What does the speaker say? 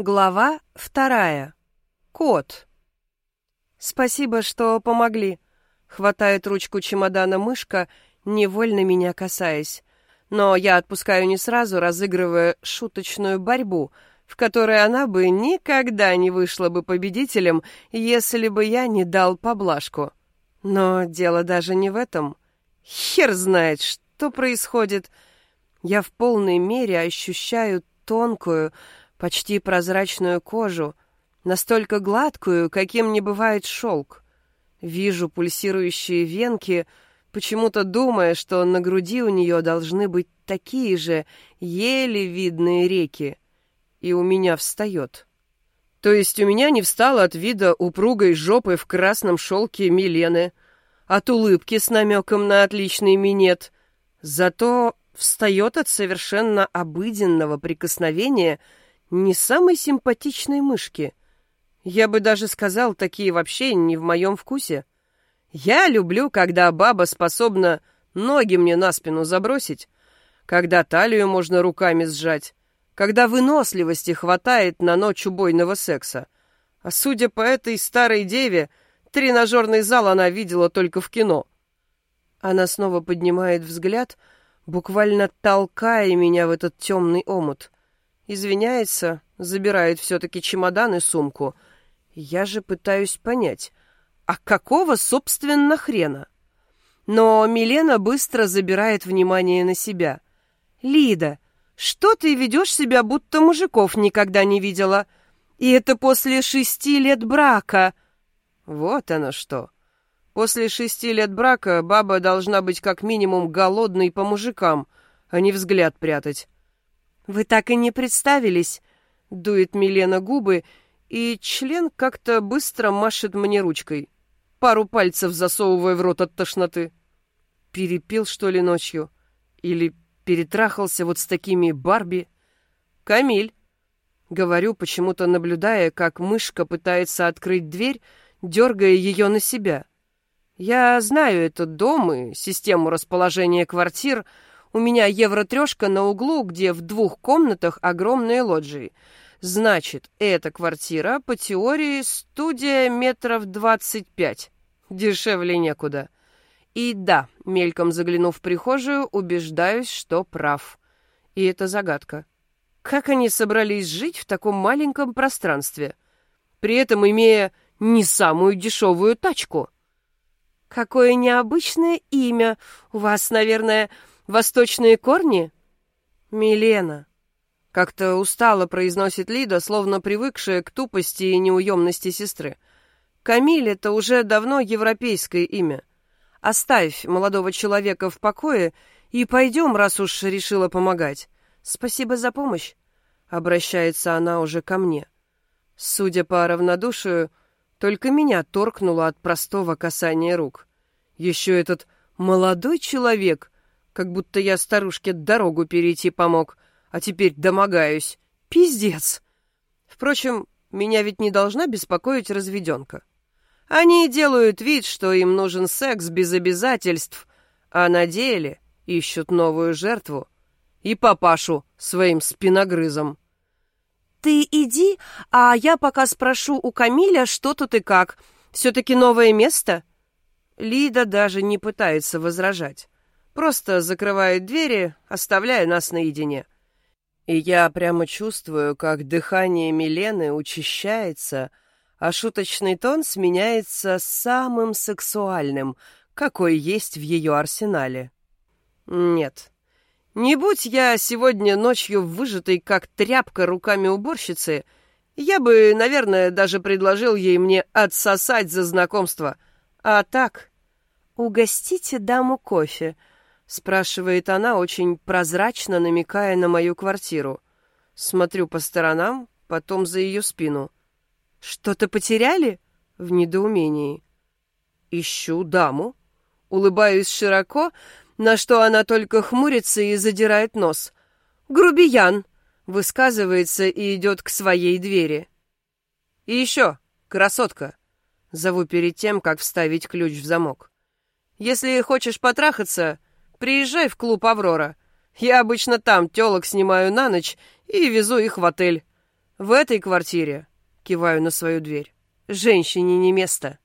Глава вторая. Кот. Спасибо, что помогли. Хватает ручку чемодана мышка, невольно меня касаясь. Но я отпускаю не сразу, разыгрывая шуточную борьбу, в которой она бы никогда не вышла бы победителем, если бы я не дал поблажку. Но дело даже не в этом. Хер знает, что происходит. Я в полной мере ощущаю тонкую, почти прозрачную кожу, настолько гладкую, каким не бывает шелк. Вижу пульсирующие венки, почему-то думая, что на груди у нее должны быть такие же еле видные реки. И у меня встает. То есть у меня не встало от вида упругой жопы в красном шелке Милены, от улыбки с намеком на отличный минет. Зато встает от совершенно обыденного прикосновения — не самой симпатичной мышки. Я бы даже сказал, такие вообще не в моем вкусе. Я люблю, когда баба способна ноги мне на спину забросить, когда талию можно руками сжать, когда выносливости хватает на ночь убойного секса. А судя по этой старой деве, тренажерный зал она видела только в кино. Она снова поднимает взгляд, буквально толкая меня в этот темный омут — Извиняется, забирает все-таки чемодан и сумку. Я же пытаюсь понять, а какого, собственно, хрена? Но Милена быстро забирает внимание на себя. «Лида, что ты ведешь себя, будто мужиков никогда не видела? И это после шести лет брака!» Вот оно что. После шести лет брака баба должна быть как минимум голодной по мужикам, а не взгляд прятать. «Вы так и не представились», — дует Милена губы, и член как-то быстро машет мне ручкой, пару пальцев засовывая в рот от тошноты. Перепил, что ли, ночью? Или перетрахался вот с такими Барби? «Камиль!» — говорю, почему-то наблюдая, как мышка пытается открыть дверь, дергая ее на себя. Я знаю этот дом и систему расположения квартир — у меня евро-трешка на углу, где в двух комнатах огромные лоджии. Значит, эта квартира, по теории, студия метров двадцать пять. Дешевле некуда. И да, мельком заглянув в прихожую, убеждаюсь, что прав. И это загадка. Как они собрались жить в таком маленьком пространстве, при этом имея не самую дешевую тачку? Какое необычное имя. У вас, наверное, Восточные корни? Милена. Как-то устало произносит Лида, словно привыкшая к тупости и неуемности сестры. Камиль — это уже давно европейское имя. Оставь молодого человека в покое и пойдем, раз уж решила помогать. Спасибо за помощь. Обращается она уже ко мне. Судя по равнодушию, только меня торкнуло от простого касания рук. Еще этот молодой человек — как будто я старушке дорогу перейти помог, а теперь домогаюсь. Пиздец. Впрочем, меня ведь не должна беспокоить разведенка. Они делают вид, что им нужен секс без обязательств, а на деле ищут новую жертву и папашу своим спиногрызом. «Ты иди, а я пока спрошу у Камиля, что тут и как. Все-таки новое место?» Лида даже не пытается возражать просто закрывает двери, оставляя нас наедине. И я прямо чувствую, как дыхание Милены учащается, а шуточный тон сменяется самым сексуальным, какой есть в ее арсенале. Нет, не будь я сегодня ночью выжатой, как тряпка руками уборщицы, я бы, наверное, даже предложил ей мне отсосать за знакомство. А так... «Угостите даму кофе», спрашивает она, очень прозрачно намекая на мою квартиру. Смотрю по сторонам, потом за ее спину. Что-то потеряли? В недоумении. Ищу даму. Улыбаюсь широко, на что она только хмурится и задирает нос. Грубиян, высказывается и идет к своей двери. И еще, красотка, зову перед тем, как вставить ключ в замок. Если хочешь потрахаться, Приезжай в клуб «Аврора». Я обычно там телок снимаю на ночь и везу их в отель. В этой квартире, киваю на свою дверь, женщине не место.